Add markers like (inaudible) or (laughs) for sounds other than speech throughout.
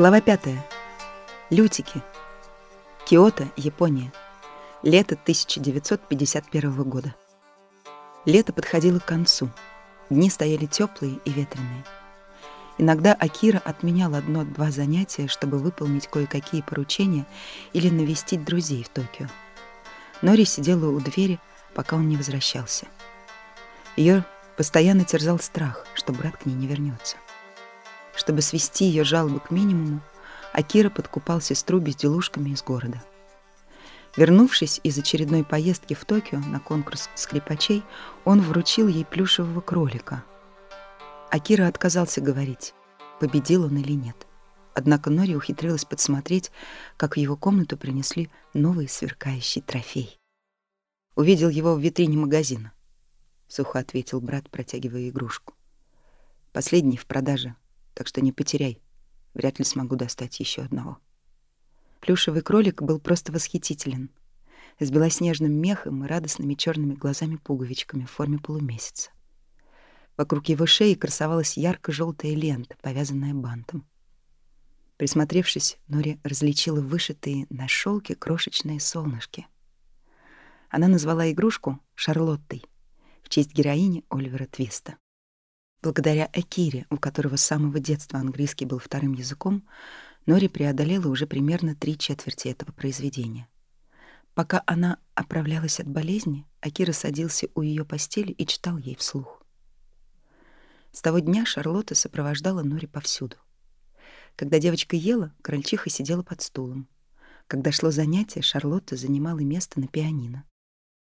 Глава 5. Лютики. Киото, Япония. Лето 1951 года. Лето подходило к концу. Дни стояли теплые и ветреные. Иногда Акира отменял одно-два занятия, чтобы выполнить кое-какие поручения или навестить друзей в Токио. Нори сидела у двери, пока он не возвращался. Ее постоянно терзал страх, что брат к ней не вернется. Чтобы свести ее жалобы к минимуму, Акира подкупал сестру безделушками из города. Вернувшись из очередной поездки в Токио на конкурс скрипачей, он вручил ей плюшевого кролика. Акира отказался говорить, победил он или нет. Однако Нори ухитрилась подсмотреть, как в его комнату принесли новый сверкающий трофей. Увидел его в витрине магазина. Сухо ответил брат, протягивая игрушку. Последний в продаже так что не потеряй. Вряд ли смогу достать еще одного. Плюшевый кролик был просто восхитителен. С белоснежным мехом и радостными черными глазами-пуговичками в форме полумесяца. Вокруг его шеи красовалась ярко-желтая лента, повязанная бантом. Присмотревшись, Нори различила вышитые на шелке крошечные солнышки. Она назвала игрушку Шарлоттой в честь героини Оливера Твиста. Благодаря Экире, у которого с самого детства английский был вторым языком, Нори преодолела уже примерно три четверти этого произведения. Пока она оправлялась от болезни, Акира садился у ее постели и читал ей вслух. С того дня Шарлотта сопровождала Нори повсюду. Когда девочка ела, крольчиха сидела под стулом. Когда шло занятие, Шарлотта занимала место на пианино.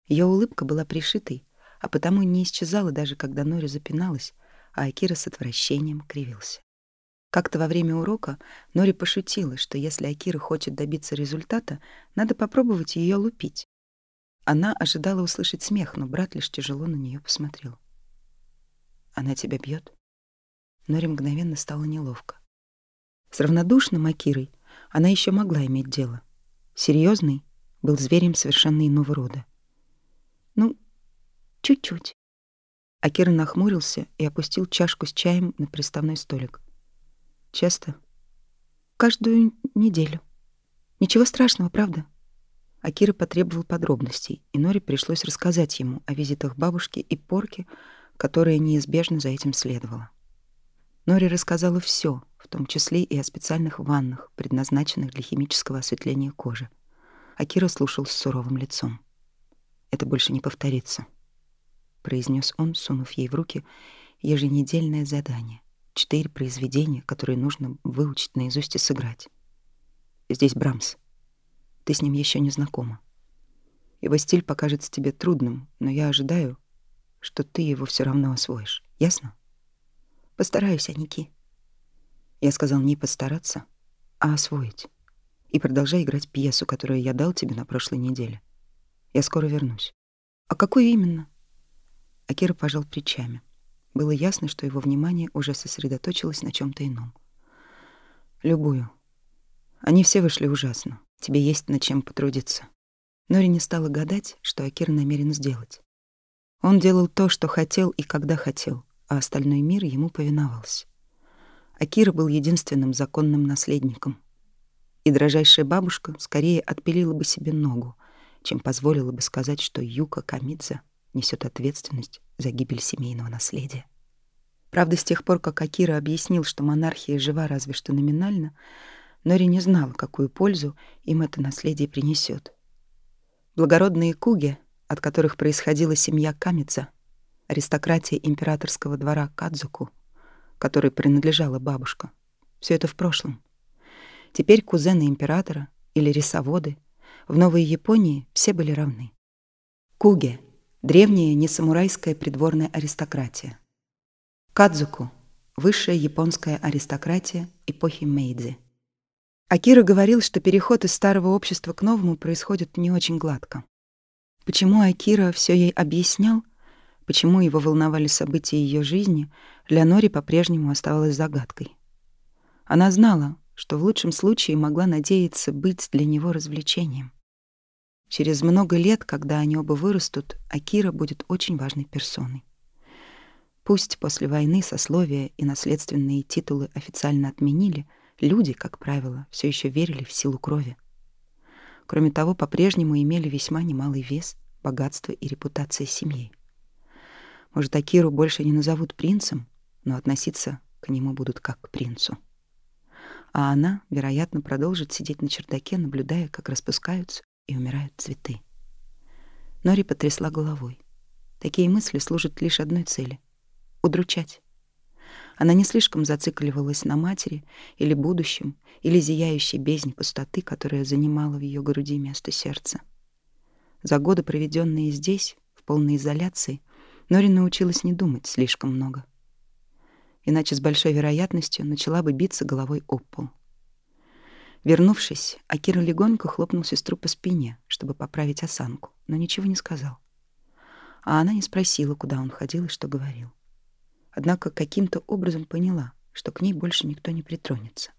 Ее улыбка была пришитой, а потому не исчезала даже когда Нори запиналась, а Акира с отвращением кривился. Как-то во время урока Нори пошутила, что если Акира хочет добиться результата, надо попробовать ее лупить. Она ожидала услышать смех, но брат лишь тяжело на нее посмотрел. «Она тебя бьет? Нори мгновенно стало неловко. С равнодушным Акирой она еще могла иметь дело. Серьезный был зверем совершенно иного рода. Ну, чуть-чуть. Акира нахмурился и опустил чашку с чаем на приставной столик. «Часто?» «Каждую неделю. Ничего страшного, правда?» Акира потребовал подробностей, и Нори пришлось рассказать ему о визитах бабушки и порки, которая неизбежно за этим следовала. Нори рассказала все, в том числе и о специальных ваннах, предназначенных для химического осветления кожи. Акира слушал с суровым лицом. «Это больше не повторится», — произнес он, сунув ей в руки еженедельное задание. Четыре произведения, которые нужно выучить наизусть и сыграть. Здесь Брамс. Ты с ним еще не знакома. Его стиль покажется тебе трудным, но я ожидаю, что ты его все равно освоишь. Ясно? Постараюсь, Аники. Я сказал не постараться, а освоить. И продолжай играть пьесу, которую я дал тебе на прошлой неделе. Я скоро вернусь. А какую именно? Акира пожал плечами. Было ясно, что его внимание уже сосредоточилось на чем то ином. Любую. Они все вышли ужасно. Тебе есть над чем потрудиться. Нори не стала гадать, что Акира намерен сделать. Он делал то, что хотел и когда хотел, а остальной мир ему повиновался. Акира был единственным законным наследником. И дрожайшая бабушка скорее отпилила бы себе ногу, чем позволила бы сказать, что Юка Камидзе несет ответственность за гибель семейного наследия. Правда, с тех пор, как Акира объяснил, что монархия жива разве что номинально, Нори не знал, какую пользу им это наследие принесет. Благородные куги, от которых происходила семья Камица, аристократия императорского двора Кадзуку, которой принадлежала бабушка, все это в прошлом. Теперь кузены императора или рисоводы в Новой Японии все были равны. Куги Древняя несамурайская придворная аристократия. Кадзуку — высшая японская аристократия эпохи Мэйдзи. Акира говорил, что переход из старого общества к новому происходит не очень гладко. Почему Акира все ей объяснял, почему его волновали события ее жизни, Нори по-прежнему оставалось загадкой. Она знала, что в лучшем случае могла надеяться быть для него развлечением. Через много лет, когда они оба вырастут, Акира будет очень важной персоной. Пусть после войны сословия и наследственные титулы официально отменили, Люди, как правило, все еще верили в силу крови. Кроме того, по-прежнему имели весьма немалый вес, богатство и репутация семьи. Может, Акиру больше не назовут принцем, но относиться к нему будут как к принцу. А она, вероятно, продолжит сидеть на чердаке, наблюдая, как распускаются и умирают цветы. Нори потрясла головой. Такие мысли служат лишь одной цели — удручать. Она не слишком зацикливалась на матери или будущем, или зияющей бездне пустоты, которая занимала в ее груди место сердца. За годы, проведенные здесь, в полной изоляции, Нори научилась не думать слишком много. Иначе с большой вероятностью начала бы биться головой об пол. Вернувшись, Акира легонько хлопнул сестру по спине, чтобы поправить осанку, но ничего не сказал. А она не спросила, куда он ходил и что говорил однако каким-то образом поняла, что к ней больше никто не притронется.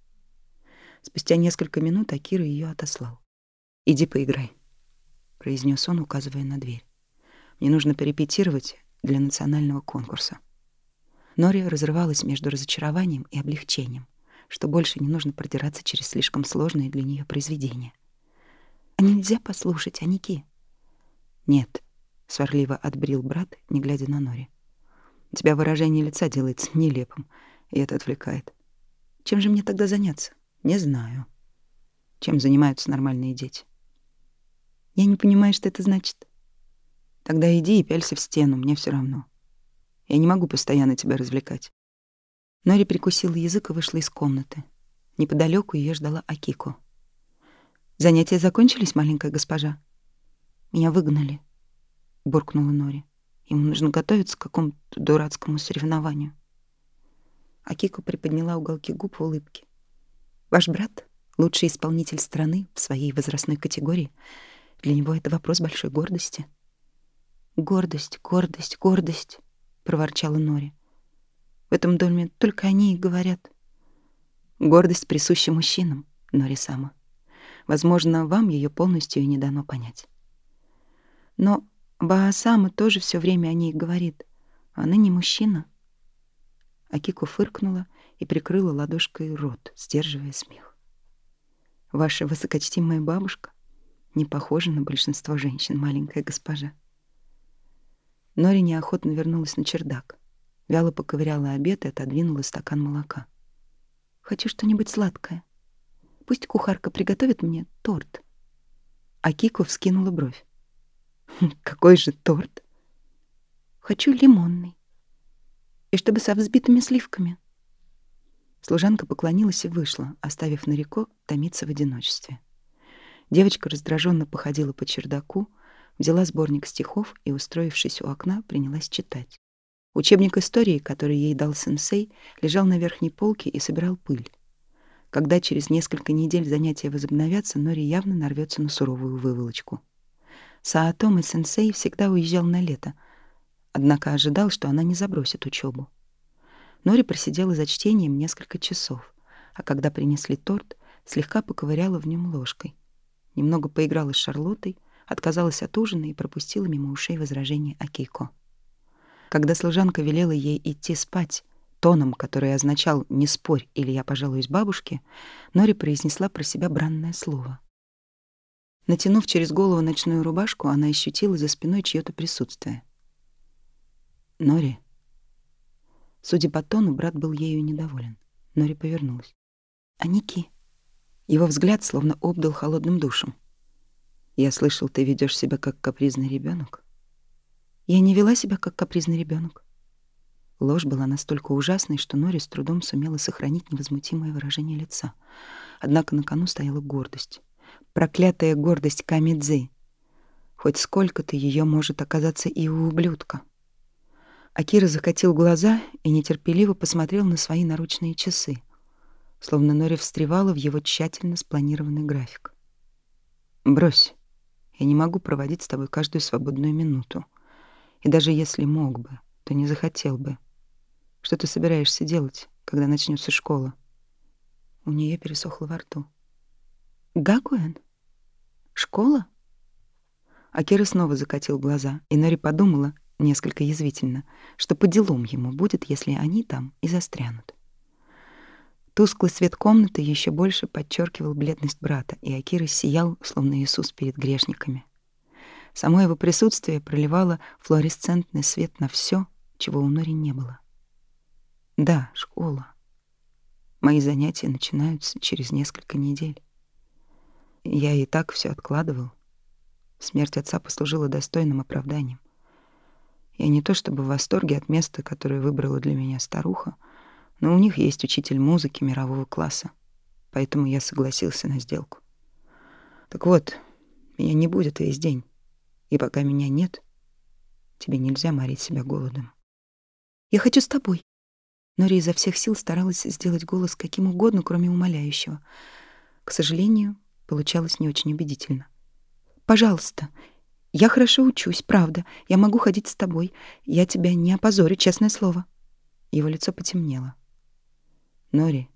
Спустя несколько минут Акира ее отослал. «Иди поиграй», — произнес он, указывая на дверь. «Мне нужно перепетировать для национального конкурса». Нори разрывалась между разочарованием и облегчением, что больше не нужно продираться через слишком сложные для нее произведения. «А нельзя послушать, Аники?» «Нет», — сварливо отбрил брат, не глядя на Нори. У тебя выражение лица делается нелепым, и это отвлекает. Чем же мне тогда заняться? Не знаю. Чем занимаются нормальные дети? Я не понимаю, что это значит. Тогда иди и пялься в стену, мне все равно. Я не могу постоянно тебя развлекать. Нори прикусила язык и вышла из комнаты. Неподалеку ее ждала Акико. «Занятия закончились, маленькая госпожа?» «Меня выгнали», — буркнула Нори. Ему нужно готовиться к какому-то дурацкому соревнованию. Акико приподняла уголки губ в улыбке. Ваш брат — лучший исполнитель страны в своей возрастной категории. Для него это вопрос большой гордости. «Гордость, гордость, гордость», — проворчала Нори. «В этом доме только они и говорят». «Гордость присуща мужчинам, Нори Сама. Возможно, вам ее полностью и не дано понять. Но Баасама тоже все время о ней говорит. Она не мужчина. Акико фыркнула и прикрыла ладошкой рот, сдерживая смех. Ваша высокочтимая бабушка не похожа на большинство женщин, маленькая госпожа. Нори неохотно вернулась на чердак. Вяло поковыряла обед и отодвинула стакан молока. «Хочу что-нибудь сладкое. Пусть кухарка приготовит мне торт». Акико вскинула бровь. (laughs) Какой же торт? Хочу лимонный. И чтобы со взбитыми сливками. Служанка поклонилась и вышла, оставив Нарико томиться в одиночестве. Девочка раздраженно походила по чердаку, взяла сборник стихов и, устроившись у окна, принялась читать. Учебник истории, который ей дал сенсей, лежал на верхней полке и собирал пыль. Когда через несколько недель занятия возобновятся, Нори явно нарвется на суровую выволочку. Саатом сенсей всегда уезжал на лето, однако ожидал, что она не забросит учебу. Нори просидела за чтением несколько часов, а когда принесли торт, слегка поковыряла в нем ложкой. Немного поиграла с Шарлоттой, отказалась от ужина и пропустила мимо ушей возражения Акико. Когда служанка велела ей идти спать, тоном, который означал «не спорь, или я пожалуюсь бабушке», Нори произнесла про себя бранное слово. Натянув через голову ночную рубашку, она ощутила за спиной чьё-то присутствие. «Нори». Судя по тону, брат был ею недоволен. Нори повернулась. «А Ники?» Его взгляд словно обдал холодным душем. «Я слышал, ты ведёшь себя как капризный ребёнок». «Я не вела себя как капризный ребёнок». Ложь была настолько ужасной, что Нори с трудом сумела сохранить невозмутимое выражение лица. Однако на кону стояла гордость проклятая гордость Камидзы. Хоть сколько-то ее может оказаться и у ублюдка. Акира закатил глаза и нетерпеливо посмотрел на свои наручные часы, словно Нори встревала в его тщательно спланированный график. «Брось. Я не могу проводить с тобой каждую свободную минуту. И даже если мог бы, то не захотел бы. Что ты собираешься делать, когда начнется школа?» У нее пересохло во рту. Гакуэн? Школа? Акира снова закатил глаза, и Нори подумала, несколько язвительно, что по делам ему будет, если они там и застрянут. Тусклый свет комнаты еще больше подчеркивал бледность брата, и Акира сиял, словно Иисус перед грешниками. Само его присутствие проливало флуоресцентный свет на все, чего у Нори не было. Да, школа. Мои занятия начинаются через несколько недель. Я и так все откладывал. Смерть отца послужила достойным оправданием. Я не то чтобы в восторге от места, которое выбрала для меня старуха, но у них есть учитель музыки мирового класса, поэтому я согласился на сделку. Так вот, меня не будет весь день, и пока меня нет, тебе нельзя морить себя голодом. Я хочу с тобой. Нори изо всех сил старалась сделать голос каким угодно, кроме умоляющего. К сожалению, получалось не очень убедительно. Пожалуйста, я хорошо учусь, правда. Я могу ходить с тобой. Я тебя не опозорю, честное слово. Его лицо потемнело. Нори,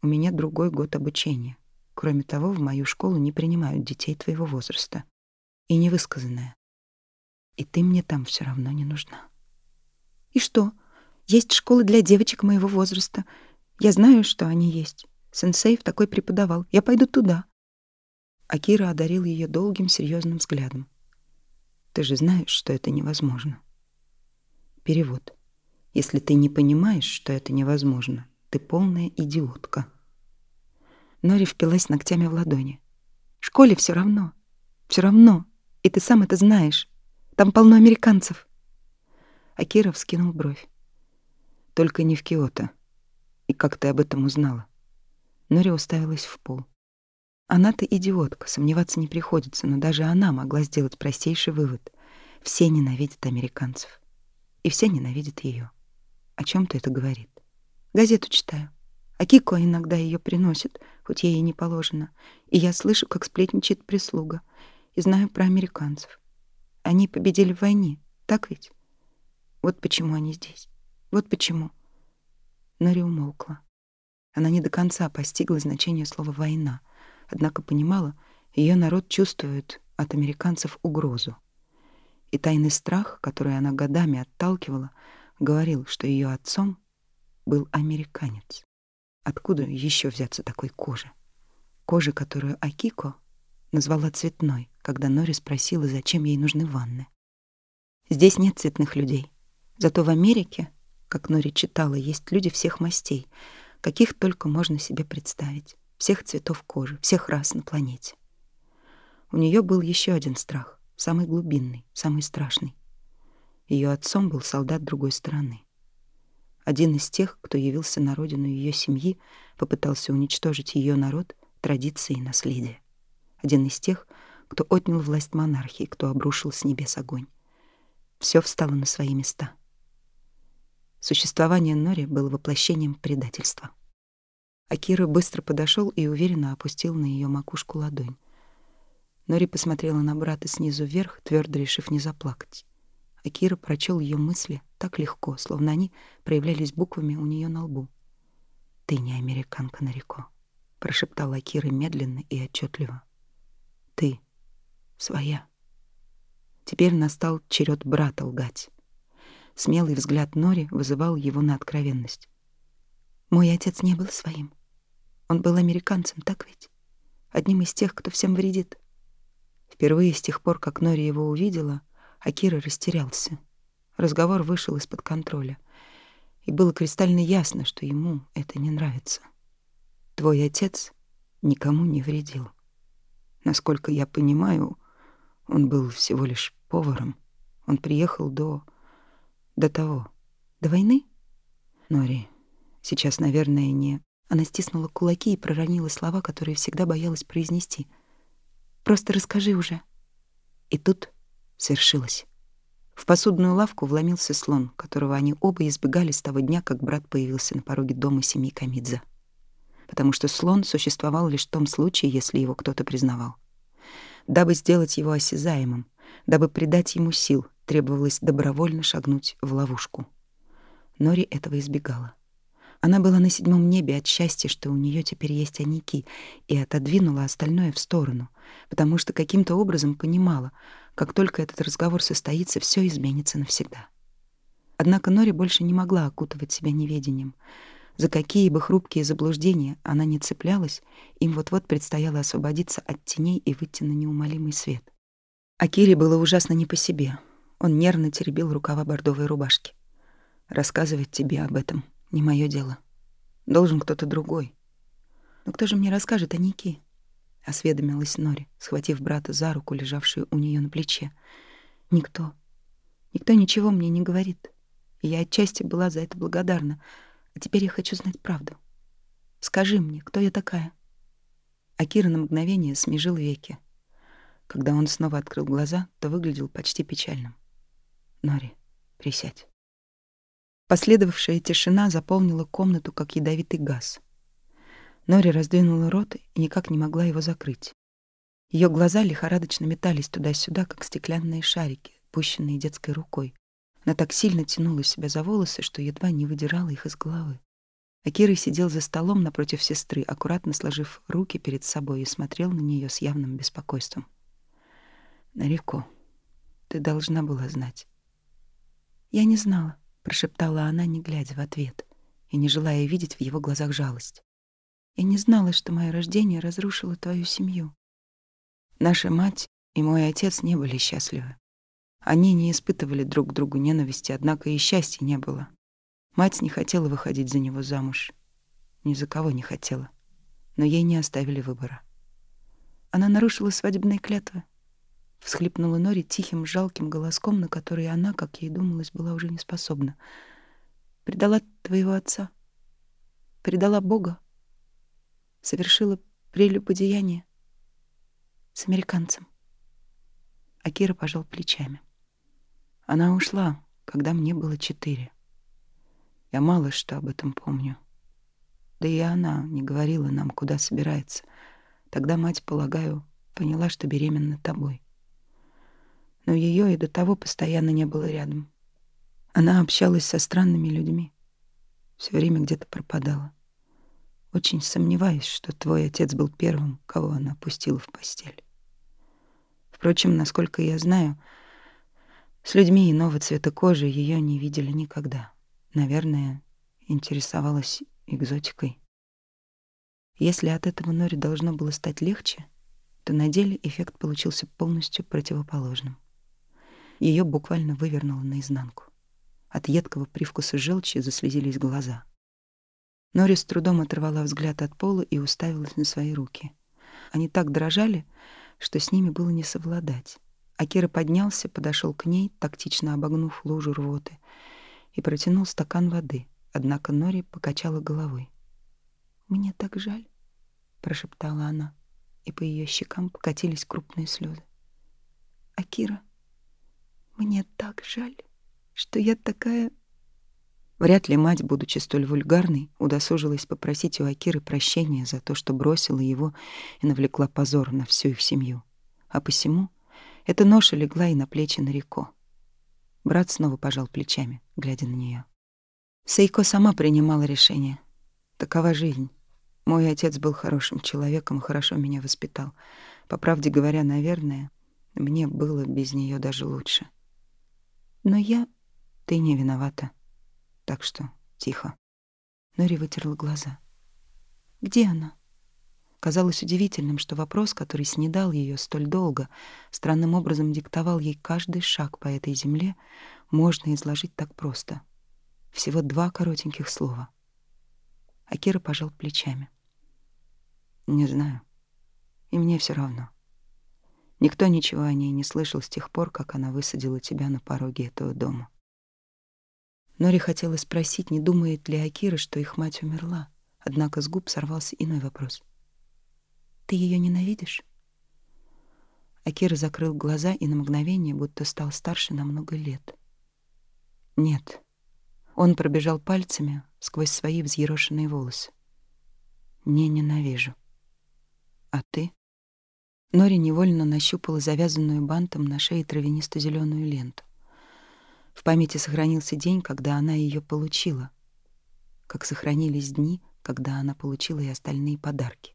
у меня другой год обучения. Кроме того, в мою школу не принимают детей твоего возраста. И невысказанное. И ты мне там все равно не нужна. И что? Есть школы для девочек моего возраста. Я знаю, что они есть. Сенсей в такой преподавал. Я пойду туда. Акира одарил ее долгим серьезным взглядом. Ты же знаешь, что это невозможно. Перевод. Если ты не понимаешь, что это невозможно, ты полная идиотка. Нори впилась ногтями в ладони. В школе все равно. Все равно. И ты сам это знаешь. Там полно американцев. Акира вскинул бровь. Только не в Киото. И как ты об этом узнала? Нори уставилась в пол. Она-то идиотка, сомневаться не приходится, но даже она могла сделать простейший вывод. Все ненавидят американцев. И все ненавидят ее. О чем ты это говорит? Газету читаю. А Кико иногда ее приносит, хоть ей и не положено. И я слышу, как сплетничает прислуга. И знаю про американцев. Они победили в войне, так ведь? Вот почему они здесь. Вот почему. Нори умолкла. Она не до конца постигла значение слова «война», однако понимала, ее народ чувствует от американцев угрозу. И тайный страх, который она годами отталкивала, говорил, что ее отцом был американец. Откуда еще взяться такой кожи? Кожи, которую Акико назвала цветной, когда Нори спросила, зачем ей нужны ванны. Здесь нет цветных людей. Зато в Америке, как Нори читала, есть люди всех мастей, каких только можно себе представить всех цветов кожи, всех рас на планете. У нее был еще один страх, самый глубинный, самый страшный. Ее отцом был солдат другой стороны. Один из тех, кто явился на родину ее семьи, попытался уничтожить ее народ, традиции и наследие. Один из тех, кто отнял власть монархии, кто обрушил с небес огонь. Все встало на свои места. Существование Нори было воплощением предательства. Акира быстро подошел и уверенно опустил на ее макушку ладонь. Нори посмотрела на брата снизу вверх, твердо решив не заплакать. Акира прочел ее мысли так легко, словно они проявлялись буквами у нее на лбу. «Ты не американка, Нарико», — прошептала Акира медленно и отчетливо. «Ты своя». Теперь настал черед брата лгать. Смелый взгляд Нори вызывал его на откровенность. «Мой отец не был своим», он был американцем, так ведь? Одним из тех, кто всем вредит. Впервые с тех пор, как Нори его увидела, Акира растерялся. Разговор вышел из-под контроля. И было кристально ясно, что ему это не нравится. Твой отец никому не вредил. Насколько я понимаю, он был всего лишь поваром. Он приехал до... до того. До войны? Нори, сейчас, наверное, не... Она стиснула кулаки и проронила слова, которые всегда боялась произнести. «Просто расскажи уже». И тут свершилось. В посудную лавку вломился слон, которого они оба избегали с того дня, как брат появился на пороге дома семьи Камидза. Потому что слон существовал лишь в том случае, если его кто-то признавал. Дабы сделать его осязаемым, дабы придать ему сил, требовалось добровольно шагнуть в ловушку. Нори этого избегала. Она была на седьмом небе от счастья, что у нее теперь есть Аники, и отодвинула остальное в сторону, потому что каким-то образом понимала, как только этот разговор состоится, все изменится навсегда. Однако Нори больше не могла окутывать себя неведением. За какие бы хрупкие заблуждения она не цеплялась, им вот-вот предстояло освободиться от теней и выйти на неумолимый свет. А Кире было ужасно не по себе. Он нервно теребил рукава бордовой рубашки. «Рассказывать тебе об этом не мое дело. Должен кто-то другой». «Но кто же мне расскажет о Нике?» — осведомилась Нори, схватив брата за руку, лежавшую у нее на плече. «Никто. Никто ничего мне не говорит. И я отчасти была за это благодарна. А теперь я хочу знать правду. Скажи мне, кто я такая?» Акира на мгновение смежил веки. Когда он снова открыл глаза, то выглядел почти печальным. «Нори, присядь». Последовавшая тишина заполнила комнату, как ядовитый газ. Нори раздвинула рот и никак не могла его закрыть. Ее глаза лихорадочно метались туда-сюда, как стеклянные шарики, пущенные детской рукой. Она так сильно тянула себя за волосы, что едва не выдирала их из головы. Акира сидел за столом напротив сестры, аккуратно сложив руки перед собой и смотрел на нее с явным беспокойством. «Нарико, ты должна была знать». «Я не знала», — прошептала она, не глядя в ответ, и не желая видеть в его глазах жалость. «Я не знала, что мое рождение разрушило твою семью». Наша мать и мой отец не были счастливы. Они не испытывали друг к другу ненависти, однако и счастья не было. Мать не хотела выходить за него замуж. Ни за кого не хотела. Но ей не оставили выбора. Она нарушила свадебные клятвы. Всхлипнула Нори тихим, жалким голоском, на который она, как ей думалось, была уже не способна. Предала твоего отца. Предала Бога. Совершила прелюбодеяние с американцем. Акира пожал плечами. Она ушла, когда мне было четыре. Я мало что об этом помню. Да и она не говорила нам, куда собирается. Тогда мать, полагаю, поняла, что беременна тобой. Но ее и до того постоянно не было рядом. Она общалась со странными людьми. Все время где-то пропадала. Очень сомневаюсь, что твой отец был первым, кого она пустила в постель. Впрочем, насколько я знаю, с людьми иного цвета кожи ее не видели никогда. Наверное, интересовалась экзотикой. Если от этого Нори должно было стать легче, то на деле эффект получился полностью противоположным. Ее буквально вывернуло наизнанку. От едкого привкуса желчи заслезились глаза. Нори с трудом оторвала взгляд от пола и уставилась на свои руки. Они так дрожали, что с ними было не совладать. Акира поднялся, подошел к ней, тактично обогнув лужу рвоты, и протянул стакан воды. Однако Нори покачала головой. «Мне так жаль», — прошептала она, и по ее щекам покатились крупные слезы. «Акира, мне так жаль, что я такая...» Вряд ли мать, будучи столь вульгарной, удосужилась попросить у Акиры прощения за то, что бросила его и навлекла позор на всю их семью. А посему эта ноша легла и на плечи Нарико. Брат снова пожал плечами, глядя на нее. Сейко сама принимала решение. Такова жизнь. Мой отец был хорошим человеком и хорошо меня воспитал. По правде говоря, наверное, мне было без нее даже лучше. Но я... Ты не виновата. Так что тихо. Нори вытерла глаза. «Где она?» Казалось удивительным, что вопрос, который снедал ее столь долго, странным образом диктовал ей каждый шаг по этой земле, можно изложить так просто. Всего два коротеньких слова. Акира пожал плечами. «Не знаю. И мне все равно. Никто ничего о ней не слышал с тех пор, как она высадила тебя на пороге этого дома». Нори хотела спросить, не думает ли Акира, что их мать умерла, однако с губ сорвался иной вопрос — ты ее ненавидишь? Акира закрыл глаза и на мгновение будто стал старше на много лет. Нет. Он пробежал пальцами сквозь свои взъерошенные волосы. Не ненавижу. А ты? Нори невольно нащупала завязанную бантом на шее травянисто-зеленую ленту. В памяти сохранился день, когда она ее получила, как сохранились дни, когда она получила и остальные подарки.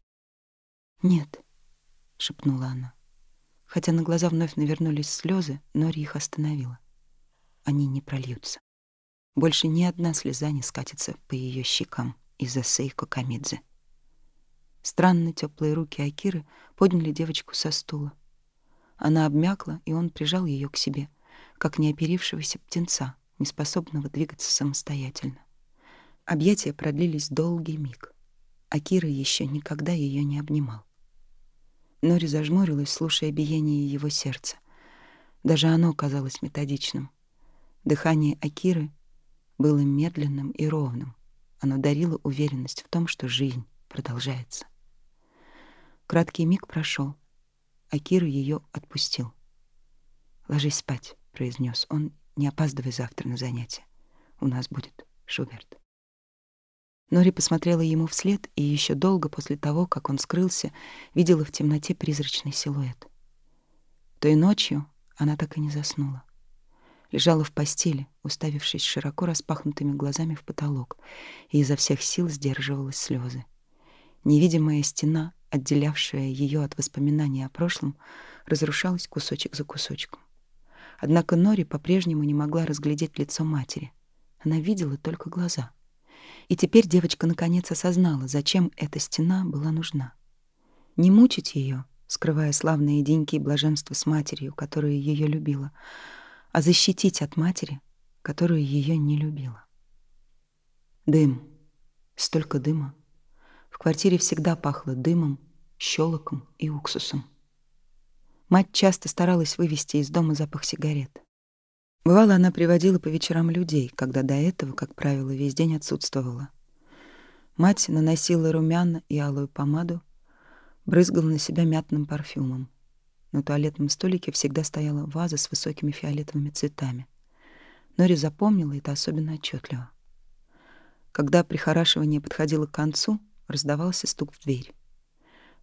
«Нет», — шепнула она. Хотя на глаза вновь навернулись слезы, Нори их остановила. Они не прольются. Больше ни одна слеза не скатится по ее щекам. из-за Сейко Камидзе. Странно теплые руки Акиры подняли девочку со стула. Она обмякла, и он прижал ее к себе, как неоперившегося птенца, неспособного двигаться самостоятельно. Объятия продлились долгий миг. Акира еще никогда ее не обнимал. Нори зажмурилась, слушая биение его сердца. Даже оно казалось методичным. Дыхание Акиры было медленным и ровным. Оно дарило уверенность в том, что жизнь продолжается. Краткий миг прошел. Акира ее отпустил. «Ложись спать», — произнес он, — «не опаздывай завтра на занятия. У нас будет Шуберт». Нори посмотрела ему вслед и еще долго после того, как он скрылся, видела в темноте призрачный силуэт. Той ночью она так и не заснула. Лежала в постели, уставившись широко распахнутыми глазами в потолок, и изо всех сил сдерживала слезы. Невидимая стена, отделявшая ее от воспоминаний о прошлом, разрушалась кусочек за кусочком. Однако Нори по-прежнему не могла разглядеть лицо матери. Она видела только глаза — и теперь девочка наконец осознала, зачем эта стена была нужна. Не мучить ее, скрывая славные деньки блаженство с матерью, которая ее любила, а защитить от матери, которая ее не любила. Дым. Столько дыма. В квартире всегда пахло дымом, щелоком и уксусом. Мать часто старалась вывести из дома запах сигарет. Бывало, она приводила по вечерам людей, когда до этого, как правило, весь день отсутствовала. Мать наносила румяна и алую помаду, брызгала на себя мятным парфюмом. На туалетном столике всегда стояла ваза с высокими фиолетовыми цветами. Нори запомнила это особенно отчетливо. Когда прихорашивание подходило к концу, раздавался стук в дверь.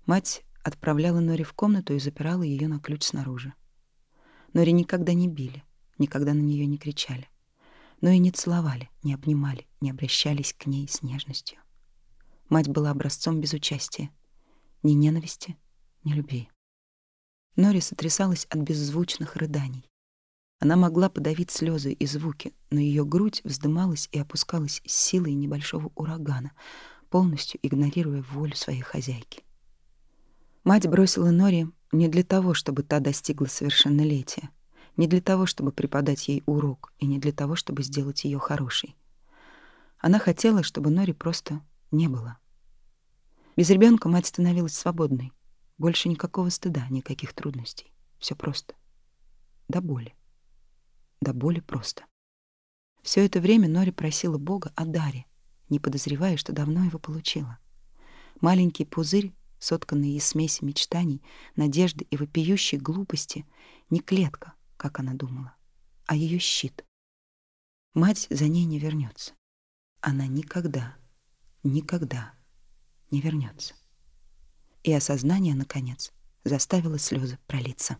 Мать отправляла Нори в комнату и запирала ее на ключ снаружи. Нори никогда не били — никогда на нее не кричали, но и не целовали, не обнимали, не обращались к ней с нежностью. Мать была образцом безучастия, ни ненависти, ни любви. Нори сотрясалась от беззвучных рыданий. Она могла подавить слезы и звуки, но ее грудь вздымалась и опускалась с силой небольшого урагана, полностью игнорируя волю своей хозяйки. Мать бросила Нори не для того, чтобы та достигла совершеннолетия, не для того, чтобы преподать ей урок, и не для того, чтобы сделать ее хорошей. Она хотела, чтобы Нори просто не было. Без ребенка мать становилась свободной. Больше никакого стыда, никаких трудностей. Все просто. До боли. До боли просто. Все это время Нори просила Бога о даре, не подозревая, что давно его получила. Маленький пузырь, сотканный из смеси мечтаний, надежды и вопиющей глупости, не клетка, как она думала, а ее щит. Мать за ней не вернется. Она никогда, никогда не вернется. И осознание, наконец, заставило слезы пролиться.